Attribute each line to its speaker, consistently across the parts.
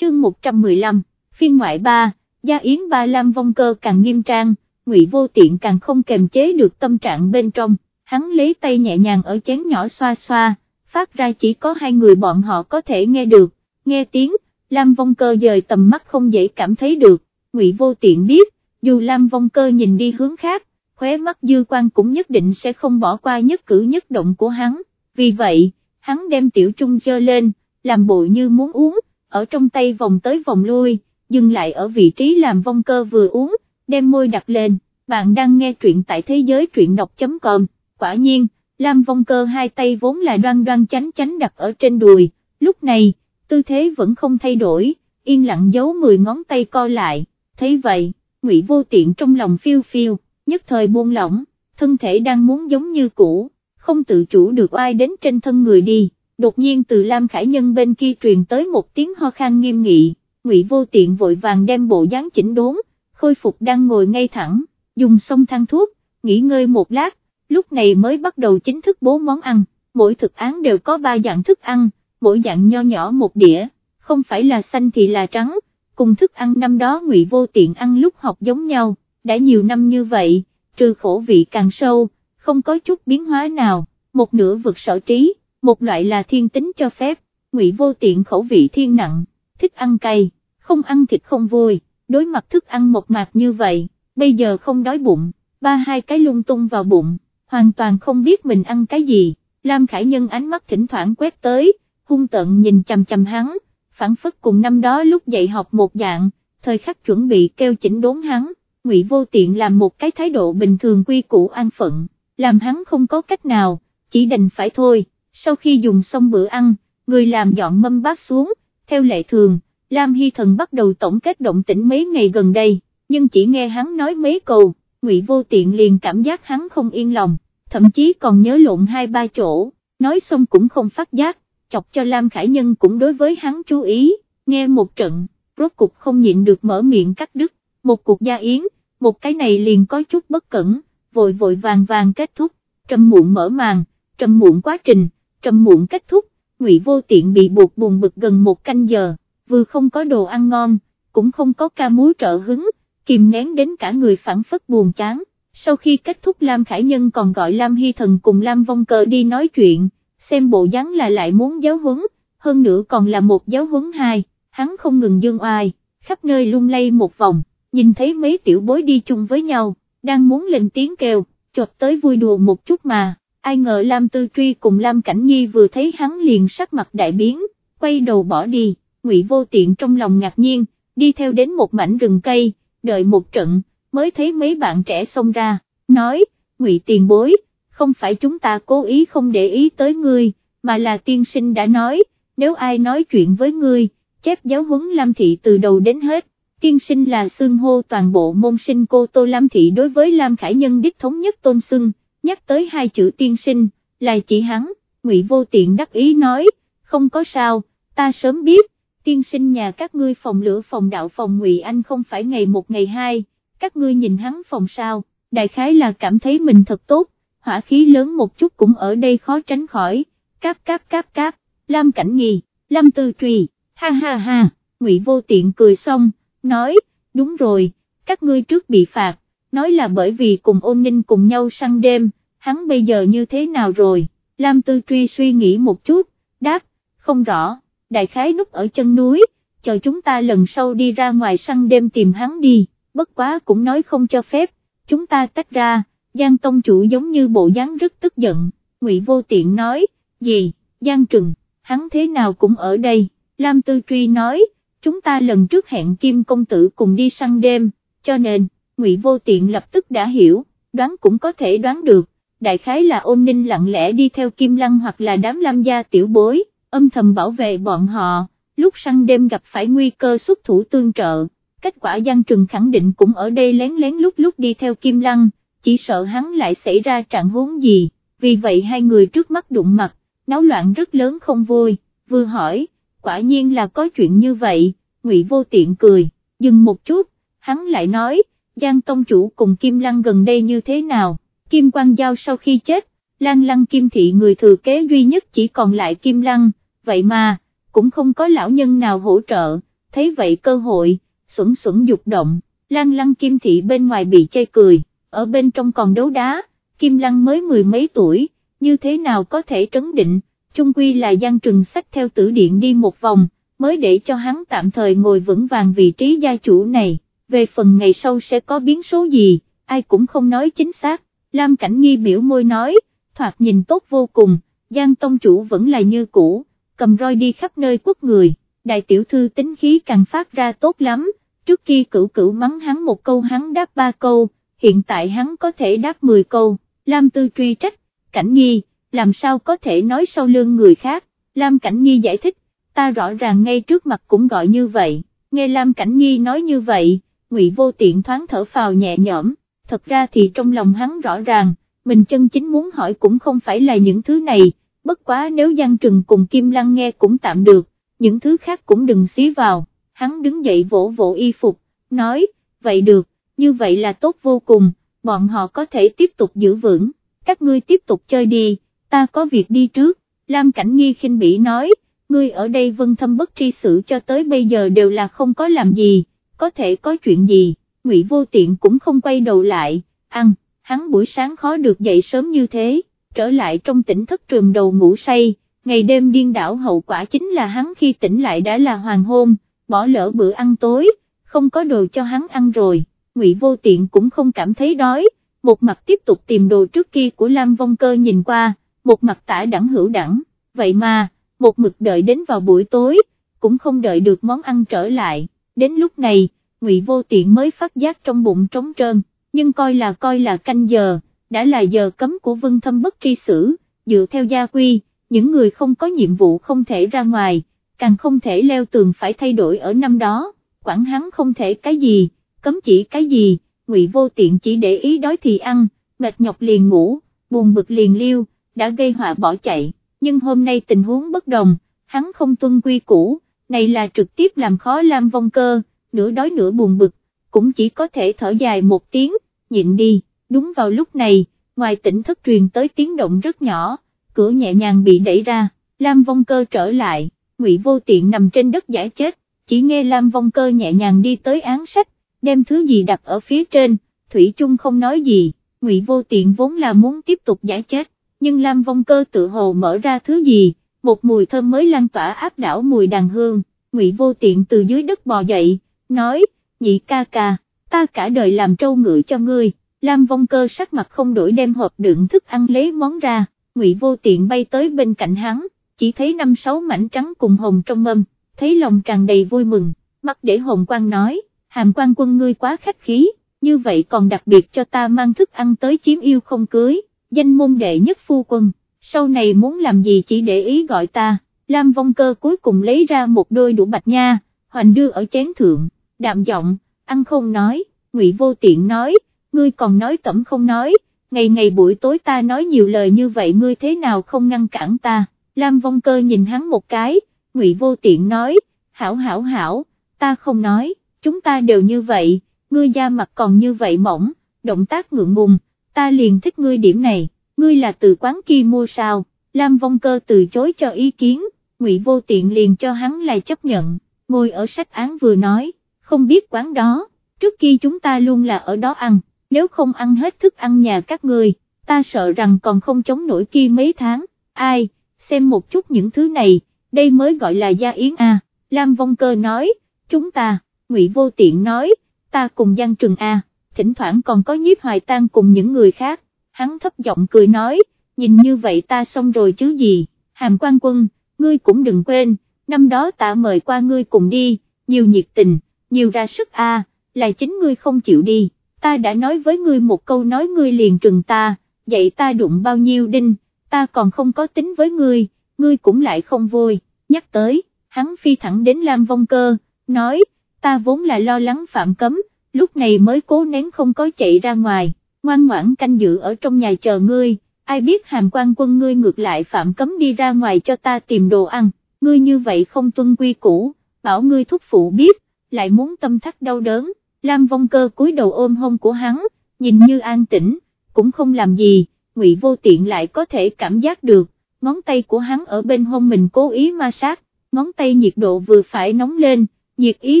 Speaker 1: chương 115, phiên ngoại 3, gia yến ba Lam Vong Cơ càng nghiêm trang, ngụy vô tiện càng không kềm chế được tâm trạng bên trong, hắn lấy tay nhẹ nhàng ở chén nhỏ xoa xoa, phát ra chỉ có hai người bọn họ có thể nghe được, nghe tiếng, Lam Vong Cơ dời tầm mắt không dễ cảm thấy được, ngụy vô tiện biết, dù Lam Vong Cơ nhìn đi hướng khác, khóe mắt dư quan cũng nhất định sẽ không bỏ qua nhất cử nhất động của hắn, vì vậy, hắn đem tiểu trung dơ lên, làm bộ như muốn uống, ở trong tay vòng tới vòng lui, dừng lại ở vị trí làm vong cơ vừa uống, đem môi đặt lên, bạn đang nghe truyện tại thế giới truyện đọc.com, quả nhiên, Lam vong cơ hai tay vốn là đoan đoan chánh chánh đặt ở trên đùi, lúc này, tư thế vẫn không thay đổi, yên lặng giấu 10 ngón tay co lại, thấy vậy, ngụy vô tiện trong lòng phiêu phiêu, nhất thời buông lỏng, thân thể đang muốn giống như cũ, không tự chủ được ai đến trên thân người đi, đột nhiên từ Lam Khải Nhân bên kia truyền tới một tiếng ho khan nghiêm nghị, ngụy vô tiện vội vàng đem bộ dáng chỉnh đốn, khôi phục đang ngồi ngay thẳng, dùng xong thang thuốc, nghỉ ngơi một lát, lúc này mới bắt đầu chính thức bố món ăn, mỗi thực án đều có ba dạng thức ăn, mỗi dạng nho nhỏ một đĩa, không phải là xanh thì là trắng, cùng thức ăn năm đó ngụy vô tiện ăn lúc học giống nhau, đã nhiều năm như vậy, trừ khổ vị càng sâu, không có chút biến hóa nào, một nửa vực sở trí, một loại là thiên tính cho phép, ngụy vô tiện khẩu vị thiên nặng, thích ăn cay, không ăn thịt không vui, đối mặt thức ăn một mạc như vậy, bây giờ không đói bụng, ba hai cái lung tung vào bụng, hoàn toàn không biết mình ăn cái gì, Lam Khải Nhân ánh mắt thỉnh thoảng quét tới, hung tận nhìn chằm chằm hắn, phản phất cùng năm đó lúc dạy học một dạng, thời khắc chuẩn bị kêu chỉnh đốn hắn, ngụy vô tiện làm một cái thái độ bình thường quy củ an phận, làm hắn không có cách nào, chỉ đành phải thôi, sau khi dùng xong bữa ăn, người làm dọn mâm bát xuống, theo lệ thường, Lam Hy Thần bắt đầu tổng kết động tĩnh mấy ngày gần đây, nhưng chỉ nghe hắn nói mấy câu, ngụy vô tiện liền cảm giác hắn không yên lòng, thậm chí còn nhớ lộn hai ba chỗ, nói xong cũng không phát giác, chọc cho Lam Khải Nhân cũng đối với hắn chú ý, nghe một trận, rốt cục không nhịn được mở miệng cắt đứt, một cuộc gia yến, một cái này liền có chút bất cẩn, vội vội vàng vàng kết thúc, trầm muộn mở màn, trầm muộn quá trình, trầm muộn kết thúc, ngụy vô tiện bị buộc buồn bực gần một canh giờ, vừa không có đồ ăn ngon, cũng không có ca múa trợ hứng, kìm nén đến cả người phản phất buồn chán. Sau khi kết thúc Lam Khải Nhân còn gọi Lam Hy Thần cùng Lam Vong Cờ đi nói chuyện, xem bộ dáng là lại muốn giáo huấn, hơn nữa còn là một giáo huấn hai, hắn không ngừng dương oai, khắp nơi lung lay một vòng, nhìn thấy mấy tiểu bối đi chung với nhau, đang muốn lên tiếng kêu, chột tới vui đùa một chút mà, ai ngờ Lam Tư Truy cùng Lam Cảnh Nhi vừa thấy hắn liền sắc mặt đại biến, quay đầu bỏ đi, ngụy vô tiện trong lòng ngạc nhiên, đi theo đến một mảnh rừng cây, đợi một trận, mới thấy mấy bạn trẻ xông ra, nói, ngụy tiền bối, không phải chúng ta cố ý không để ý tới ngươi, mà là tiên sinh đã nói, nếu ai nói chuyện với ngươi, chép giáo huấn Lam Thị từ đầu đến hết, tiên sinh là xương hô toàn bộ môn sinh cô Tô Lam Thị đối với Lam Khải Nhân đích thống nhất tôn xưng, nhắc tới hai chữ tiên sinh, là chỉ hắn, ngụy vô tiện đắc ý nói, không có sao, ta sớm biết, tiên sinh nhà các ngươi phòng lửa phòng đạo phòng ngụy anh không phải ngày một ngày hai, các ngươi nhìn hắn phòng sao, đại khái là cảm thấy mình thật tốt, hỏa khí lớn một chút cũng ở đây khó tránh khỏi, cáp cáp cáp cáp, Lam Cảnh Nghi, Lam Tư Trùy, ha ha ha, ngụy vô tiện cười xong, nói, đúng rồi, các ngươi trước bị phạt, nói là bởi vì cùng ôn ninh cùng nhau săn đêm, hắn bây giờ như thế nào rồi, Lam Tư Truy suy nghĩ một chút, đáp, không rõ, đại khái núp ở chân núi, chờ chúng ta lần sau đi ra ngoài săn đêm tìm hắn đi, bất quá cũng nói không cho phép, chúng ta tách ra, Giang Tông Chủ giống như bộ dáng rất tức giận, Ngụy Vô Tiện nói, gì, Giang Trừng, hắn thế nào cũng ở đây, Lam Tư Truy nói, chúng ta lần trước hẹn Kim Công Tử cùng đi săn đêm, cho nên, Ngụy Vô Tiện lập tức đã hiểu, đoán cũng có thể đoán được, đại khái là ôn ninh lặng lẽ đi theo Kim Lăng hoặc là đám lam gia tiểu bối, âm thầm bảo vệ bọn họ, lúc săn đêm gặp phải nguy cơ xuất thủ tương trợ, kết quả Giang Trừng khẳng định cũng ở đây lén lén lúc lúc đi theo Kim Lăng, chỉ sợ hắn lại xảy ra trạng huống gì, vì vậy hai người trước mắt đụng mặt, náo loạn rất lớn không vui, vừa hỏi, quả nhiên là có chuyện như vậy, Ngụy Vô Tiện cười, dừng một chút, hắn lại nói, Giang Tông Chủ cùng Kim Lăng gần đây như thế nào, Kim Quang Giao sau khi chết, Lan Lăng Kim Thị người thừa kế duy nhất chỉ còn lại Kim Lăng, vậy mà, cũng không có lão nhân nào hỗ trợ, thấy vậy cơ hội, xuẩn xuẩn dục động, Lan Lăng Kim Thị bên ngoài bị chê cười, ở bên trong còn đấu đá, Kim Lăng mới mười mấy tuổi, như thế nào có thể trấn định, chung quy là Giang Trừng sách theo tử điện đi một vòng, mới để cho hắn tạm thời ngồi vững vàng vị trí gia chủ này, về phần ngày sau sẽ có biến số gì, ai cũng không nói chính xác, Lam Cảnh Nghi biểu môi nói, thoạt nhìn tốt vô cùng, Giang Tông Chủ vẫn là như cũ, cầm roi đi khắp nơi quốc người, đại tiểu thư tính khí càng phát ra tốt lắm, trước kia cửu cửu mắng hắn một câu hắn đáp ba câu, hiện tại hắn có thể đáp 10 câu, Lam Tư truy trách, Cảnh Nghi, làm sao có thể nói sau lưng người khác, Lam Cảnh Nghi giải thích, ta rõ ràng ngay trước mặt cũng gọi như vậy, nghe Lam Cảnh Nghi nói như vậy, Ngụy Vô Tiện thoáng thở phào nhẹ nhõm, thật ra thì trong lòng hắn rõ ràng, mình chân chính muốn hỏi cũng không phải là những thứ này, bất quá nếu Giang Trừng cùng Kim Lăng nghe cũng tạm được, những thứ khác cũng đừng xí vào, hắn đứng dậy vỗ vỗ y phục, nói, vậy được, như vậy là tốt vô cùng, bọn họ có thể tiếp tục giữ vững, các ngươi tiếp tục chơi đi, ta có việc đi trước, Lam Cảnh Nghi khinh bỉ nói, ngươi ở đây vân thâm bất tri sự cho tới bây giờ đều là không có làm gì, có thể có chuyện gì, Ngụy Vô Tiện cũng không quay đầu lại, ăn, hắn buổi sáng khó được dậy sớm như thế, trở lại trong tỉnh thất trường đầu ngủ say, ngày đêm điên đảo hậu quả chính là hắn khi tỉnh lại đã là hoàng hôn, bỏ lỡ bữa ăn tối, không có đồ cho hắn ăn rồi, Ngụy Vô Tiện cũng không cảm thấy đói, một mặt tiếp tục tìm đồ trước kia của Lam Vong Cơ nhìn qua, một mặt tả đẳng hữu đẳng, vậy mà, một mực đợi đến vào buổi tối, cũng không đợi được món ăn trở lại, đến lúc này, Ngụy Vô Tiện mới phát giác trong bụng trống trơn, nhưng coi là coi là canh giờ, đã là giờ cấm của vân thâm bất tri xử, dựa theo gia quy, những người không có nhiệm vụ không thể ra ngoài, càng không thể leo tường phải thay đổi ở năm đó, quản hắn không thể cái gì, cấm chỉ cái gì, Ngụy Vô Tiện chỉ để ý đói thì ăn, mệt nhọc liền ngủ, buồn bực liền liêu, đã gây họa bỏ chạy, nhưng hôm nay tình huống bất đồng, hắn không tuân quy củ, này là trực tiếp làm khó Lam Vong Cơ, nửa đói nửa buồn bực, cũng chỉ có thể thở dài một tiếng, nhịn đi, đúng vào lúc này, ngoài tỉnh thất truyền tới tiếng động rất nhỏ, cửa nhẹ nhàng bị đẩy ra, Lam Vong Cơ trở lại, Ngụy Vô Tiện nằm trên đất giải chết, chỉ nghe Lam Vong Cơ nhẹ nhàng đi tới án sách, đem thứ gì đặt ở phía trên, Thủy Trung không nói gì, Ngụy Vô Tiện vốn là muốn tiếp tục giải chết, nhưng Lam Vong Cơ tự hồ mở ra thứ gì, một mùi thơm mới lan tỏa áp đảo mùi đàn hương, Ngụy Vô Tiện từ dưới đất bò dậy, nói, nhị ca ca, ta cả đời làm trâu ngựa cho ngươi, Lam Vong Cơ sắc mặt không đổi đem hộp đựng thức ăn lấy món ra, Ngụy Vô Tiện bay tới bên cạnh hắn, chỉ thấy năm sáu mảnh trắng cùng hồng trong mâm, thấy lòng tràn đầy vui mừng, mắt để hồng quang nói, hàm quan quân ngươi quá khách khí, như vậy còn đặc biệt cho ta mang thức ăn tới chiếm yêu không cưới, danh môn đệ nhất phu quân, sau này muốn làm gì chỉ để ý gọi ta, Lam Vong Cơ cuối cùng lấy ra một đôi đũa bạch nha, hoành đưa ở chén thượng, đạm giọng, ăn không nói, ngụy vô tiện nói, ngươi còn nói tẩm không nói, ngày ngày buổi tối ta nói nhiều lời như vậy ngươi thế nào không ngăn cản ta, Lam Vong Cơ nhìn hắn một cái, ngụy vô tiện nói, hảo hảo hảo, ta không nói, chúng ta đều như vậy, ngươi da mặt còn như vậy mỏng, động tác ngượng ngùng, ta liền thích ngươi điểm này, ngươi là từ quán kia mua sao, Lam Vong Cơ từ chối cho ý kiến, ngụy vô tiện liền cho hắn lại chấp nhận, ngồi ở sách án vừa nói, không biết quán đó, trước kia chúng ta luôn là ở đó ăn, nếu không ăn hết thức ăn nhà các ngươi, ta sợ rằng còn không chống nổi kia mấy tháng, ai, xem một chút những thứ này, đây mới gọi là gia yến a. Lam Vong Cơ nói, chúng ta, Ngụy Vô Tiện nói, ta cùng Giang Trừng a, thỉnh thoảng còn có nhiếp hoài tan cùng những người khác, hắn thấp giọng cười nói, nhìn như vậy ta xong rồi chứ gì, hàm quan quân, ngươi cũng đừng quên, năm đó ta mời qua ngươi cùng đi, nhiều nhiệt tình, nhiều ra sức a, là chính ngươi không chịu đi, ta đã nói với ngươi một câu nói ngươi liền trừng ta, vậy ta đụng bao nhiêu đinh, ta còn không có tính với ngươi, ngươi cũng lại không vui, nhắc tới, hắn phi thẳng đến Lam Vong Cơ, nói, ta vốn là lo lắng phạm cấm, lúc này mới cố nén không có chạy ra ngoài, ngoan ngoãn canh giữ ở trong nhà chờ ngươi, ai biết hàm quan quân ngươi ngược lại phạm cấm đi ra ngoài cho ta tìm đồ ăn, ngươi như vậy không tuân quy củ, bảo ngươi thúc phụ biết, lại muốn tâm thắt đau đớn, Lam Vong Cơ cúi đầu ôm hông của hắn, nhìn như an tĩnh, cũng không làm gì, Ngụy Vô Tiện lại có thể cảm giác được, ngón tay của hắn ở bên hông mình cố ý ma sát, ngón tay nhiệt độ vừa phải nóng lên, nhiệt ý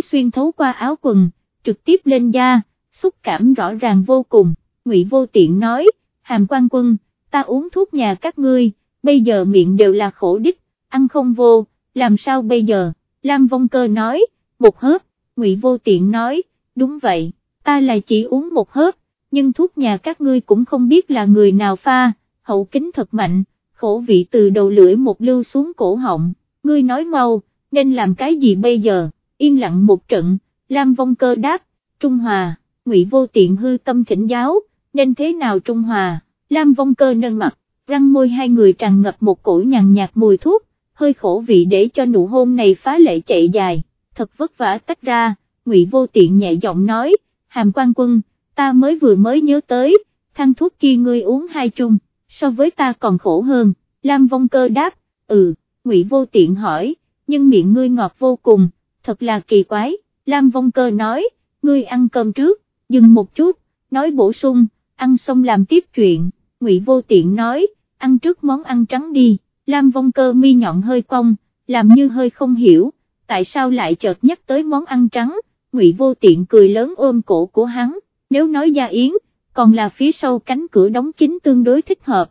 Speaker 1: xuyên thấu qua áo quần, trực tiếp lên da, xúc cảm rõ ràng vô cùng, Ngụy Vô Tiện nói, hàm quan quân, ta uống thuốc nhà các ngươi, bây giờ miệng đều là khổ đích, ăn không vô, làm sao bây giờ, Lam Vong Cơ nói, một hớp, Ngụy Vô Tiện nói, đúng vậy, ta là chỉ uống một hớp, nhưng thuốc nhà các ngươi cũng không biết là người nào pha, hậu kính thật mạnh, khổ vị từ đầu lưỡi một lưu xuống cổ họng, ngươi nói mau, nên làm cái gì bây giờ, yên lặng một trận, Lam Vong Cơ đáp, Trung Hòa, Ngụy Vô Tiện hư tâm thỉnh giáo, nên thế nào Trung Hòa, Lam Vong Cơ nâng mặt, răng môi hai người tràn ngập một cổ nhàn nhạt mùi thuốc, hơi khổ vị để cho nụ hôn này phá lệ chạy dài, thật vất vả tách ra, Ngụy Vô Tiện nhẹ giọng nói, hàm quan quân, ta mới vừa mới nhớ tới, thang thuốc kia ngươi uống hai chung, so với ta còn khổ hơn, Lam Vong Cơ đáp, ừ, Ngụy Vô Tiện hỏi, nhưng miệng ngươi ngọt vô cùng, thật là kỳ quái, Lam Vong Cơ nói, ngươi ăn cơm trước, dừng một chút, nói bổ sung, ăn xong làm tiếp chuyện, Ngụy Vô Tiện nói, ăn trước món ăn trắng đi, Lam Vong Cơ mi nhọn hơi cong, làm như hơi không hiểu, tại sao lại chợt nhắc tới món ăn trắng, Ngụy Vô Tiện cười lớn ôm cổ của hắn, nếu nói Gia Yến, còn là phía sau cánh cửa đóng kín tương đối thích hợp,